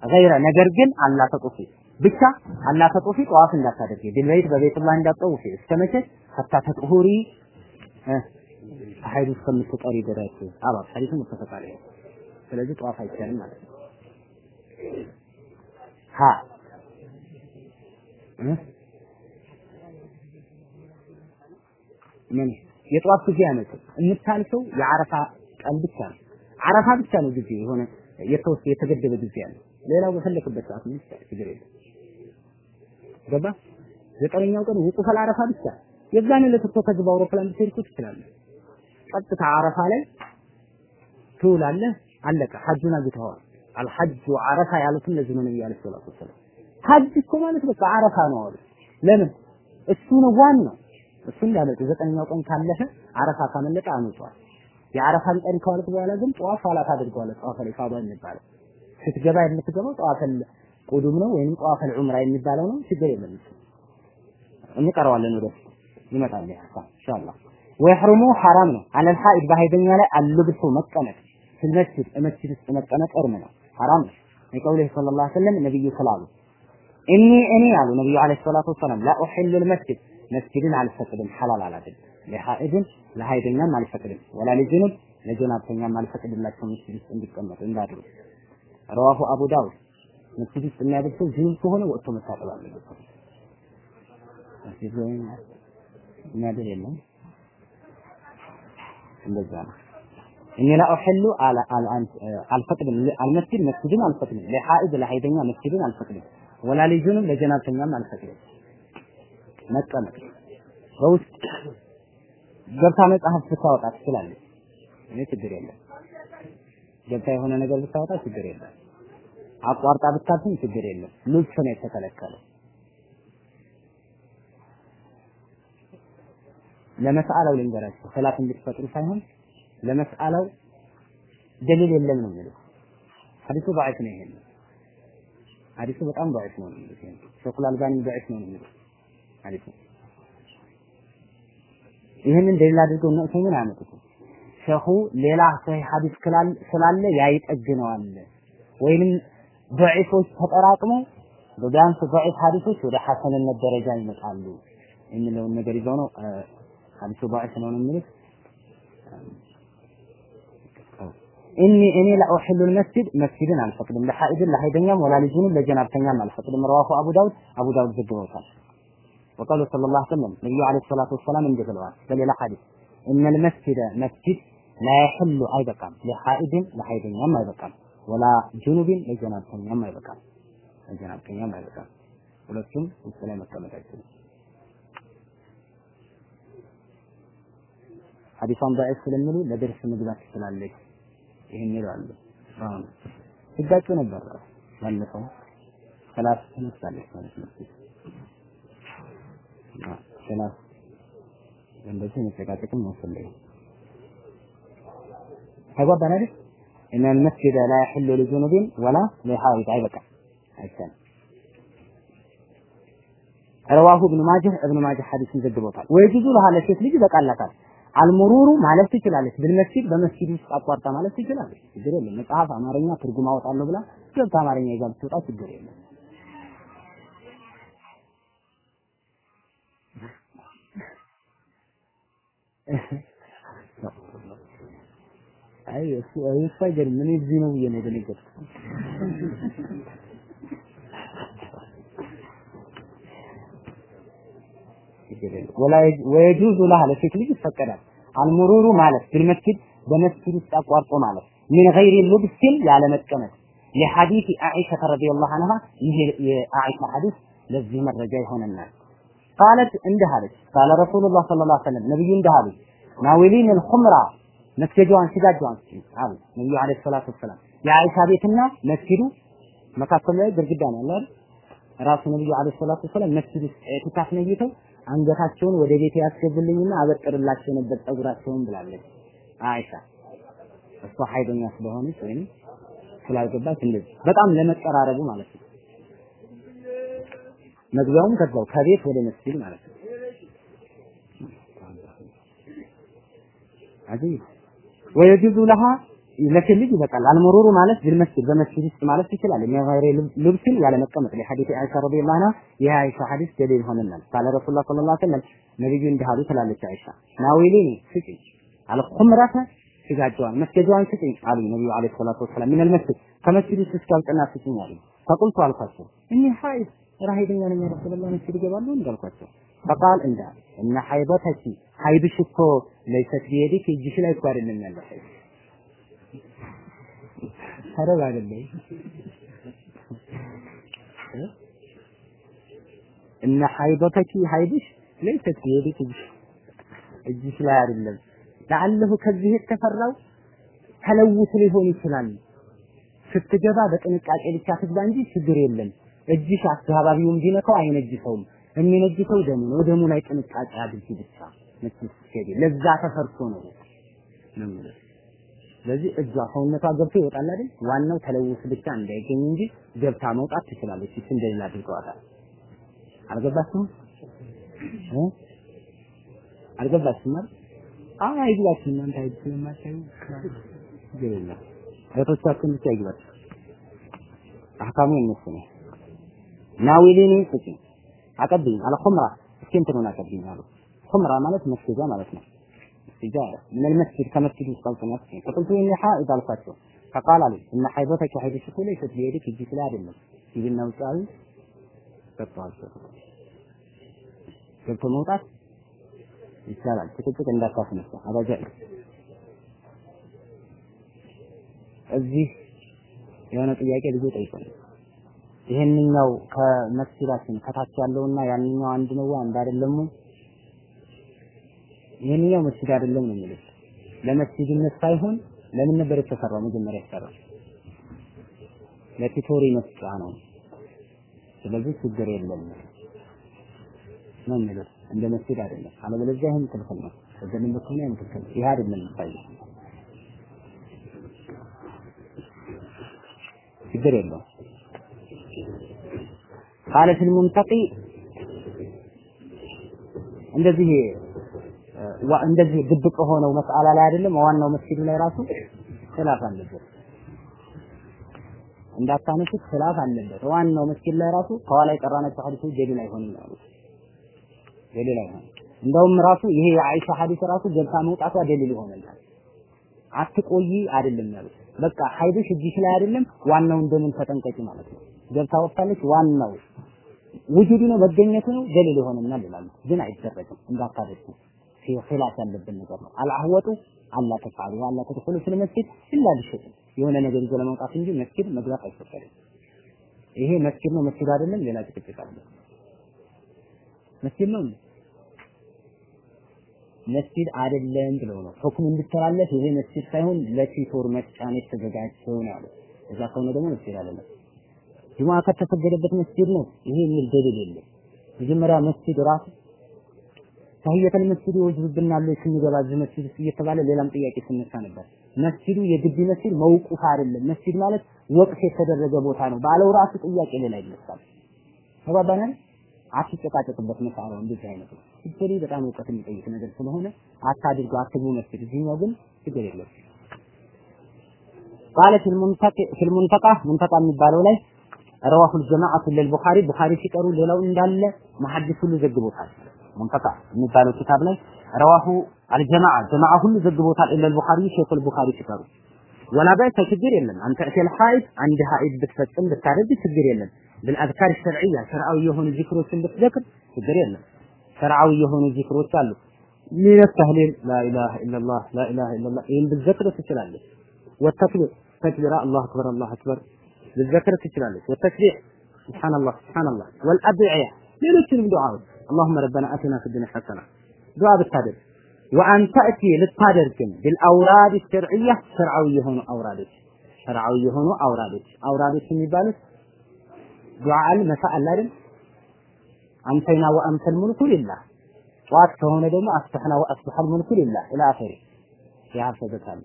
غير ነገር ግን أن لا تطوفي ብቻ أن لا تطوفي ጠዋፍ እንዳታደርጊ። بالبيت በቤቱላህ እንዳትጠውፊ። እስከመቼ حتى تطهري። ሐይድ እስከምትቀሪ ድረስ። አባብ ሐዲሱ متفق ስለዚህ ጠዋፍ አይቻልም ማለት ነው ምን የጧፍ ጊዜ ያመጡ የምታልፈው የአረፋ ቀን ብቻ ነው። አረፋ ብቻ ነው ጊዜ የሆነ የተወሰነ የተገደበ ጊዜ ያለው። ሌላው በፈለክበት ሰዓት ምን ችግር የለም። ገባ? ዘጠነኛው ቀን ውቁፈል አረፋ ብቻ የዛን ዕለት እኮ ከዚህ በአውሮፕላን ብትሄድ እኮ ትችላለህ። ቀጥታ አረፋ ላይ ትውላለህ። አለቀ። ሐጁን አግኝተኸዋል። አልሐጁ አረፋ ያሉትን ለዚህ ነው ነብዩ አለይሂ ሰላቱ ወሰላም። ሐጅ እኮ ማለት በቃ አረፋ ነው አሉ። ለምን እሱ ነው ዋናው። እሱ እንዳለጡ ዘጠነኛው ቀን ካለፈ አረፋ ካመለጠ አመጧል። የአረፋን ቀን ከዋልክ በኋላ ግን ጠዋፍ ኋላ ታደርገዋለህ። ጠዋፍ ኢፋዳ የሚባለው ስትገባ የምትገባው ጠዋፍ ቁዱም ነው ወይንም ጠዋፍ ዑምራ የሚባለው ነው። ችግር የለም እንቀረዋለን ወደፊት ይመጣል ሀሳብ ኢንሻአላህ። ወይሕሩሙ ሐራም ነው አለል ሐኢድ በሀይደኛ ላይ አልብሱ መቀመጥ ፊል መስጂድ መቀመጥ እርም ነው ሐራም ነው። የቀውሊህ ሰለላሁ ዐለይሂ ወሰለም ነብዩ ስላሉ እኒ እኔ አሉ ነብዩ ዐለይሂ ሰላቱ ወሰላም ላ ኡሒሉ ልመስጂድ መስጂድን አልፈቅድም ሐላል አላደርግም። ለሐኢድን ለሀይደኛም አልፈቅድም ወላ ለጅኑብ ለጀናብተኛም አልፈቅድላቸው መስጂድ ውስጥ እንዲቀመጡ እንዳድሩ ረዋሁ አቡ ዳውድ መስጂድ ውስጥ የሚያደርግ ሰው ጅኑብ ከሆነ ወጥቶ መታጠብ አለበት። መስጂድ ላይ የሚያድር የለም። እንደዛ ነው። እኔ ላ ኡሒሉ አልፈቅድም አልመስጂድ መስጂድን አልፈቅድም ለሐኢድ ለሀይደኛ መስጂድን አልፈቅድም ወላ ለጅኑብ ለጀናብተኛም አልፈቅድም መቀመጥ በውስጥ ገብታ መጽሐፍ ብታወጣ ትችላለች። እኔ ችግር የለም። ገብታ የሆነ ነገር ብታወጣ ችግር የለም። አቋርጣ ብታልፍም ችግር የለም። ልብስ ነው የተከለከለው። ለመስአላው ልንገራቸው ሰላት እንድትፈጥሩ ሳይሆን ለመስአላው ደሊል የለም ነው የሚለው ሐዲሱ ضعيف ነው ይሄ ሐዲሱ በጣም ضعيف ነው የሚሉት ሸኹል አልባኒ ضعيف ነው የሚሉት ሐዲሱ። ይህንን ደሊል አድርገው እነ ዑሰይሚን አያመጡትም። ሸኹ ሌላ ሰሂህ ሐዲስ ስላለ ያ ወይንም ضعيፎች ተጠራቅመው በቢያንስ ضعيف ሐዲሶች ወደ ሐሰንነት ደረጃ ይመጣሉ የሚለውን ነገር ይዘው ነው ሐዲሱ ضعيف ነው የሚሉት። እኒ እኔ ለኡሕሉ ልመስጂድ መስጂድን አልፈቅድም። ለሐኢድን ለሀይደኛም ወላ ልጅንም ለጀናብተኛም አልፈቅድም። ረዋሁ አቡ ዳውድ አቡ ዳውድ ዘግበውታል። ወቀሉ ሰለላሁ ዐለይሂ ወሰለም ነብዩ ዐለይሂ ሰላቱ ወሰላም እንዲህ ብለዋል። በሌላ ሐዲስ እነል መስጂደ መስጂድ ላ የሕሉ አይበቃም። ለሐኢድን ለሀይደኛም አይበቃም። ወላ ጁኑብን ለጀናብተኛም አይበቃም። ለጀናብተኛም አይበቃም። ሁለቱም ውስጥ ላይ መቀመጥ አይችልም ሐዲሷን ዳዒፍ ስለሚሉ ለደርስ መግባት ትችላለች ይሄን ይላሉ። አሁን ሲጋጩ ነበር ባለፈው ሰላት ትነሳለች ማለት ነው። ሰላት እንደዚህ መጨቃጨቅም ያስፈልግ ተጓባን አይደል? እና መስጊድ ላ ያሕሉ ሊጁኑብን ወላ ሊሓዊድ አይበቃም አይቻልም። ረዋሁ እብኑ ማጀህ እብኑ ማጀህ ሐዲስን ዘግቦታል። ወይ ጁዙ ለሃለ ሴት ልጅ ይበቃላታል አልሙሩሩ ማለት ትችላለች። ብልመስጂድ በመስጂድ ውስጥ አቋርጣ ማለት ትችላለች። ችግር የለም። መጽሐፍ አማርኛ ትርጉም አወጣለሁ ብላ ገብታ አማርኛ ይዛ ብትወጣ ችግር የለም። አይ እሱ አይገርም። እኔ እዚህ ነው ብዬ ነው የደነገጥኩት። ወየጁዙ ለሃ ለሴት ልጅ ይፈቀዳል። አልሙሩሩ ማለት ቢልመስጂድ በመስጂድ ውስጥ አቋርጦ ማለት ምን ገይሪ ልብስን ያለ መቀመጥ ለሐዲስ አኢሻ ረዲየላሁ ዐንሃ ይሄ የአኢሻ ሐዲስ ለዚህ መረጃ ይሆነናል። ቃለት እንዲህ አለች። ቃለ ረሱሉላህ ሰለላሁ ዐለይሂ ወሰለም ነብዩ እንዲህ አሉ ናዊሊን አልኹምራ መስገጃዋን ስጋጃዋን አሉ ነብዩ ዐለይሂ ሰላቱ ወሰላም። የአኢሻ ቤትና መስጊዱ መካከል ላይ ግድግዳ ነው አይደል? ራሱ ነብዩ ዐለይሂ ሰላቱ ወሰላም መስጊድ ኢዕቲካፍ ነይተው አንገታቸውን ወደ ቤት ያስገቡልኝና አበጥርላቸው ነበር ጸጉራቸውን ብላለች አይሻ። እሷ ሀይደኛ ስለሆነች ወይም ስላልገባች እንደዚህ በጣም ለመቀራረቡ ማለት ነው። መግቢያውም ከዛው ከቤት ወደ መስጊድ ማለት ነው። አጂብ ወየጁዙ ለሃ ለሴት ልጅ ይበቃል። አልመሩሩ ማለት ቢልመስጂድ በመስጂድ ውስጥ ማለት ይችላል። የሚያገሬ ልብስን ያለ መቀመጥ ለሐዲስ አይሻ ረዲየላሁ ዐንሃ የአይሻ ሐዲስ ደሊል ሆነናል። ቃለ ረሱላህ ሰለላሁ ዐለይሂ ወሰለም ነብዩ እንዲህ ትላለች አይሻ ናዊሊኒ ስጪኝ አልኹምረተ ስጋጃዋን መስገጃዋን ስጪኝ አሉ ነብዩ ዐለይሂ ሰላቱ ወሰላም ምን መስጂድ ከመስጂድ ውስጥ እስካልቅና ስጪኝ አሉ። ፈቁልቱ አልኳቸው እኒ ሐይድ ራሂደኛ ነኝ ረሱላህ መስጂድ እገባለሁ እንዳልኳቸው ፈቃል እንዳ እነ ሐይበተኪ ሐይድሽ እኮ ለይሰት ቢየዲክ እጅሽ ላይ እኮ አይደለም ያለው ሐረብ አይደለም እነ ሐይበተኪ ሐይድሽ ለይሰት ቢየዲክ እጅሽ ላይ አይደለም። ለአለሁ ከዚህ የተፈራው ተለውስ ሊሆን ይችላል። ስትገባ በጥንቃቄ ብቻ ትግባ እንጂ ችግር የለም። እጅሽ አካባቢውን ቢነካው አይነጅሰውም። የሚነጅሰው ደሙ ነው። ደሙ ላይ ጥንቃቄ አድርጊ ብቻ። ለዛ ተፈርቶ ነው። ነው ስለዚህ እጇ ሰውነቷ ገብቶ ይወጣል አይደል? ዋናው ተለውስ ብቻ እንዳይገኝ እንጂ ገብታ መውጣት ትችላለች። እሱ እንደሌላ አድርገዋታል። አልገባችሁም? አልገባችሁም? አይ አይግባችሁ እናንተ ችግር የለም። እህቶቻችን ብቻ ይግባችሁ። አህካሙ የነሱ ነው። ናዊሊኒ ስጪ አቀብኝ አለ ኹምራ እስኪ እንትኑን አቀብኝ አሉ። ኹምራ ማለት መስገጃ ማለት ነው። استجارة من المسجد كمسجد يستلط نفسه فقلت إني حائض الفتوى فقال لي إن حيضتك حيض الشكو ليست بيدك يجيك لا دلم يجينا وساوي قطع الشكو قلت موطات ይቻላል ጭቅጭቅ እንዳታስነሳ አባጃ እዚህ የሆነ ጥያቄ ልጅ ጠይቆኝ ይሄንኛው ከመስጊዳችን ከታች ያለውና ያንኛው አንድ ነው አንድ አይደለም ይሄንኛው መስጊድ አይደለም ነው የሚሉት። ለመስጊድነት ሳይሆን ለምን ነበር የተሰራው? መጀመሪያ የተሰራው ለቲቶሪ መስጫ ነው። ስለዚህ ችግር የለም ነው የሚሉት። እንደ መስጊድ አይደለም። አለበለዚያ ይህም ክልክል ነው። በዘንም ከሆነ ይህም ክልክል ይህ አይደለም የሚታየው ችግር የለውም። ቃለ ፊል ሙንተቂ እንደዚህ እንደዚህ ድብቅ ሆነው መስአላ ላይ አይደለም ዋናው መስጊዱ ላይ ራሱ ኺላፍ አለበት። እንዳታነሱት ኺላፍ አለበት። ዋናው መስጊድ ላይ ራሱ ከኋላ የቀራናቸው ሐዲሶች ደሊል አይሆንም ያሉት። ደሊል አይሆንም። እንደውም ራሱ ይሄ የአይሻ ሐዲስ ራሱ ገብታ መውጣቷ ደሊል ይሆናል አትቆይ አይደለም ያሉት። በቃ ሀይድሽ እጅሽ ላይ አይደለም ዋናው እንደምን ተጠንቀቂ ማለት ነው። ገብታ ወጣለች ዋናው ውጁዱ ነው መገኘቱ ነው ደሊል ይሆንናል ይላሉ። ግን አይደረግም እንዳታደርጉ ኺላፍ ያለብን ነገር ነው። አልአህወጡ አላ ተፍዓሉ አላ ተድኹሉ ፊል መስጂድ ኢላ ቢሸይእ የሆነ ነገር ይዞ ለመምጣት እንጂ መስጂድ መግባት አይፈቀድም። ይሄ መስጂድ ነው መስጂድ አይደለም፣ ሌላ ጭቅጭቅ አለ። መስጂድ ነው መስጂድ አይደለም ብለው ነው ሁክም እንዲተላለፍ ይሄ መስጂድ ሳይሆን ለቲቶር መጫን የተዘጋጀው ነው አሉ። እዛ ከሆነ ደግሞ መስጂድ አይደለም። ጁማ ከተሰገደበት መስጂድ ነው ይሄ የሚል ደሊል የለም። መጀመሪያ መስጂድ ራሱ ተህየተል መስጂድ ይወጅብናል ስንገባ እዚህ መስጂድ እየተባለ ሌላም ጥያቄ ስነሳ ነበር። መስጂዱ የግቢ መስጂድ መውቁፍ አይደለም። መስጂድ ማለት ወቅፍ የተደረገ ቦታ ነው። ባለው ራሱ ጥያቄ ሌላ ይነሳል። ተባባናል። አትጨቃጨቅበት መሳሪያው እንደዚህ አይነት ነው። እጅሪ በጣም እውቀት የሚጠይቅ ነገር ስለሆነ አታድርጉ፣ አትግቡ መስጂድ። እዚህኛው ግን ችግር የለም። ቃለ ፊል ሙንተቃ ሙንተቃ የሚባለው ላይ ረዋሁል ጀማዓቱ ለልቡኻሪ ቡኻሪ ሲቀሩ ሌላው እንዳለ መሐዲስ ሁሉ ዘግቦታል። منقطع. የሚባለው ኪታብ ላይ رواه الجماعة جماعة كل ذبوط إلا البخاري شيخ البخاري كتابه ولا بأس تجري لنا أن تأتي الحائط عند حائط بتفتن بتعرض تجري لنا بالأذكار الشرعية شرعوا يهون ذكر سن بتذكر تجري لنا شرعوا يهون ذكر وتعلو من التهليل لا إله إلا الله لا إله إلا الله إن بالذكر تجلال والتكبير تكبير الله أكبر الله أكبر بالذكر تجلال والتكبير سبحان الله سبحان الله والأدعية من يسلم دعاءه اللهم ربنا آتنا في الدنيا حسنة ዱዓ ብታደርግ ወአን ተእቲ ልታደርግም ቢልአውራድ ሸርዕያ ሸርዓዊ የሆኑ አውራዶች ሸርዓዊ የሆኑ አውራዶች አውራዶች የሚባሉት ዱዓል መሳአል አይደል አንተይና ወአንተል ሙልኩ ሊላህ ጠዋት ከሆነ ደግሞ አስበሕና ወአስበሐል ሙልኩ ሊላህ ኢላ አኺሪ ያፈዘታል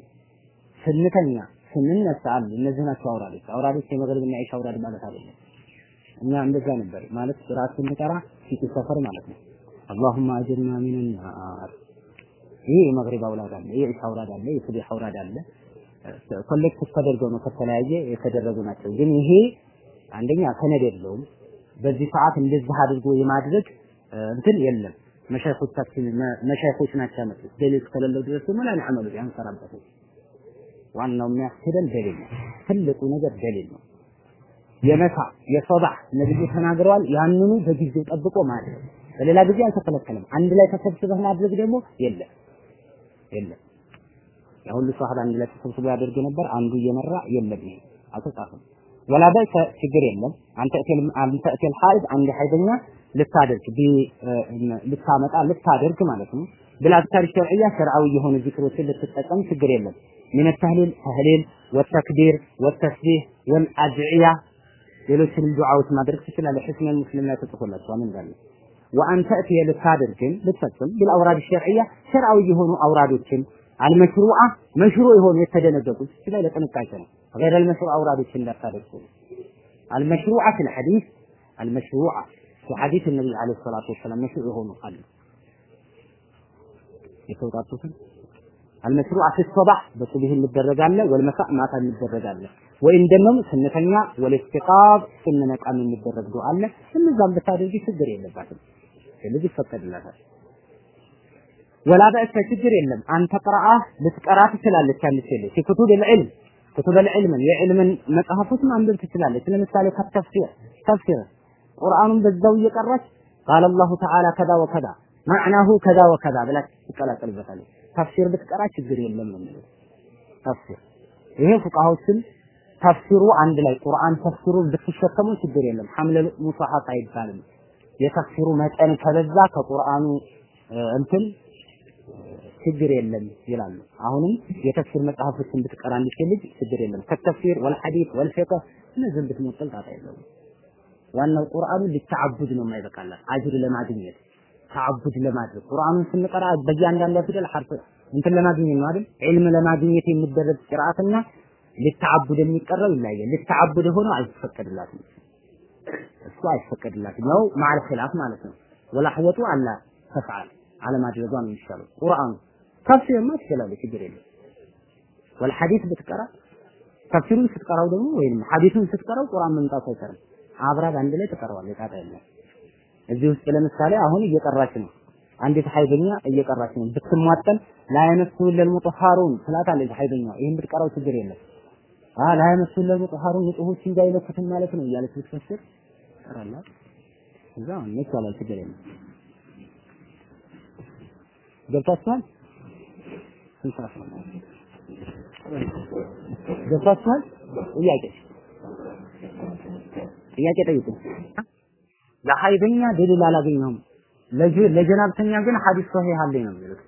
ስንተኛ ስንነሳ አሉ እነዚህ ናቸው አውራዶች አውራዶች የመግሪብና የኢሻ አውራድ ማለት አይደለም እኛ እንደዛ ነበር ማለት ራስ ስንጠራ ፊት ሰፈር ማለት ነው። اللهم أجرنا من النار. ይሄ የመግሪብ አውራድ አለ የኢሻ አውራድ አለ የሱብህ አውራድ አለ። collect ተደርገው ነው ከተለያየ የተደረጉ ናቸው። ግን ይሄ አንደኛ ሰነድ የለውም። በዚህ ሰዓት እንደዚህ አድርጎ የማድረግ እንትን የለም። መሻይኾቻችን መሻይኾች ናቸው ያመጡት። ደሊል እስከሌለው ድረስ ደግሞ ላ ያንሰራበት ዋናው የሚያስሄደን ደሊል ነው። ትልቁ ነገር ደሊል ነው የመታ የሶባህ ነብዩ ተናግረዋል። ያንኑ በጊዜው ጠብቆ ማድረግ በሌላ ጊዜ አልተከለከለም። አንድ ላይ ተሰብስበህ ማድረግ ደግሞ የለም የለም። የሁሉ ሷህባ አንድ ላይ ተሰብስቦ ያደርግ ነበር። አንዱ እየመራ የለም፣ ይሄ አልተጻፈም። ወላ በእሰ ችግር የለም። አንተ እቴል አንተ እቴል ሐይድ አንድ ሐይደኛ ልታደርግ ቢ ልታመጣ ልታደርግ ማለት ነው። ብላዝካር ሸርዕያ ሸርዓዊ የሆኑ ዚክሮችን ልትጠቀም ችግር የለም። ሚን ተህሊል ተህሊል ወተክቢር ወተስቢህ ወልአድዕያ ሌሎችንም ዱዓዎች ማድረግ ትችላለህ። ሕስነ ሙስሊም ላይ ተጽፎላችኋል እንዳለ? ወአን ተእትየ ልታድር ግን ልትፈጽም ቢልአውራድ ሸርዕያ ሸርዓዊ የሆኑ አውራዶችን አልመሽሩዓ መሽሩ የሆኑ የተደነገጉት እዚህ ለጥንቃቄ ነው። غير المشروع አውራዶችን እንዳታደርጉ። አልመሽሩዓ ፊል ሐዲስ አልመሽሩዓ في حديث النبي عليه الصلاة والسلام مشروع يهون قال የተውጣጡትን? አልመስሩዓ ፊ ሶባህ በሱብህ እንደረጋለ ወልመሳ ማታ እንደረጋለ ወይም ደግሞ ስንተኛ ወለስቲቃብ ስንነቃም የሚደረግ ዱዓ አለ። ስንዛም ብታደርጊ ችግር የለባትም። ስለዚህ ይፈቀድላታል። ወላ በእሰ ችግር የለም። አንተ ቅራአ ልትቀራ ትችላለች። አንድ ሴት ሲኩቱብ ልዕልም ኩቱብ ልዕልምን የዕልምን መጽሐፎች ማንበብ ትችላለች። ለምሳሌ ከተፍሲር ተፍሲር ቁርአኑን በዛው እየቀራች ቃለ አላሁ ተዓላ ከዛ ወከዛ ማዕናሁ ከዛ ወከዛ ብላ ትቀላቀልበታለች። ተፍሲር ብትቀራ ችግር የለም ነው ተፍሲር ይሄ ፉቃሃዎችን ተፍሲሩ አንድ ላይ ቁርአን ተፍሲሩ ብትሸከሙ ችግር የለም ሐምለ ሙሳሐፍ አይባልም የተፍሲሩ መጠን ከበዛ ከቁርአኑ እንትን ችግር የለም ይላሉ። አሁንም የተፍሲር መጽሐፎችን ብትቀራ እንዲችል ልጅ ችግር የለም። ከተፍሲር ወልሐዲስ ወልፊቅህ እነዚህን ብትሞጥል ጣጣ የለውም። ዋናው ቁርአኑ ሊተዓቡድ ነው የማይበቃላት አጅር ለማግኘት ተዓቡድ ለማድረግ ቁርአኑን ስንቀራ በእያንዳንዷ ፊደል ሐርፍ እንትን ለማግኘት ነው አይደል? ዒልም ለማግኘት የሚደረግ ቅርአትና ሊተዓቡድ የሚቀረው ይለያያል። ሊተዓቡድ ሆኖ አይፈቀድላትም። እሱ አይፈቀድላትም። ያው ማዕል ኺላፍ ማለት ነው። ወላህወቱ አላ ተፍዓል አለማድረጓ ነው የሚሻለው። ቁርአኑ ተፍሲርማ ትችላለች፣ ችግር የለም። ወልሐዲስ ብትቀራ ተፍሲሩን ስትቀራው ደግሞ ወይም ሐዲሱን ስትቀራው ቁርአን መምጣቱ አይቀርም። አብራ በአንድ ላይ ትቀራዋለች፣ ጣጣ የለም። እዚህ ውስጥ ለምሳሌ አሁን እየቀራች ነው። አንዲት ሀይደኛ እየቀራች ነው። ብትሟጠን ላይነሱ ለልሙጠሃሩን ትላታለች ሀይደኛ። ይህን ብትቀራው ችግር የለም። አ ላይነሱ ለልሙጠሃሩን ንጹሆች እንዳይለኩትም ማለት ነው እያለች ብትፈስር ትቀራላት። እዛ ይቻላል፣ ችግር የለም። ገብታችኋል? ገብታችኋል? ጥያቄ ጥያቄ ጠይቁ። ለሀይደኛ ደሊል አላገኘሁም። ለጀናብተኛ ግን ሐዲስ ሶሂህ አለኝ ነው የሚሉት።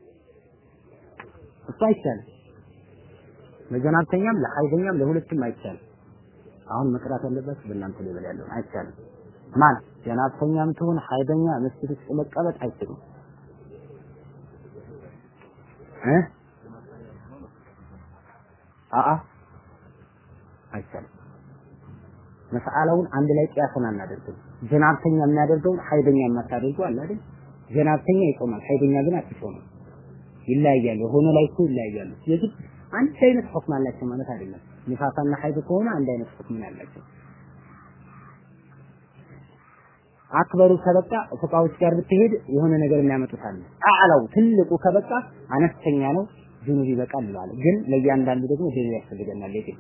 እሱ አይቻልም። ለጀናብተኛም ለሀይደኛም ለሁለቱም አይቻልም። አሁን መቅራት ያለባችሁ በእናንተ ሌብል ያለው አይቻልም። ማን ጀናብተኛም ትሁን ሀይደኛ መስጊድ ውስጥ መቀመጥ አይችሉም። እ አአ አይቻልም። መስአላውን አንድ ላይ ቂያስን አናደርግም። ጀናብተኛ የሚያደርገውን ሀይደኛ የማታደርገው አለ አይደል? ጀናብተኛ ይጾማል፣ ሀይደኛ ግን አትጾምም። ይለያያሉ። የሆነ ላይ እኮ ይለያያሉ። የግድ አንድ አይነት ሁክም አላቸው ማለት አይደለም። ንፋሳና ሀይድ ከሆነ አንድ አይነት ሁክም ያላቸው አክበሩ ከበቃ ፉቃዎች ጋር ብትሄድ የሆነ ነገር የሚያመጡት አለ። አዕላው ትልቁ ከበቃ አነስተኛ ነው ጅኑብ ይበቃል ይላል። ግን ለእያንዳንዱ ደግሞ ደሊል ያስፈልገናል የግድ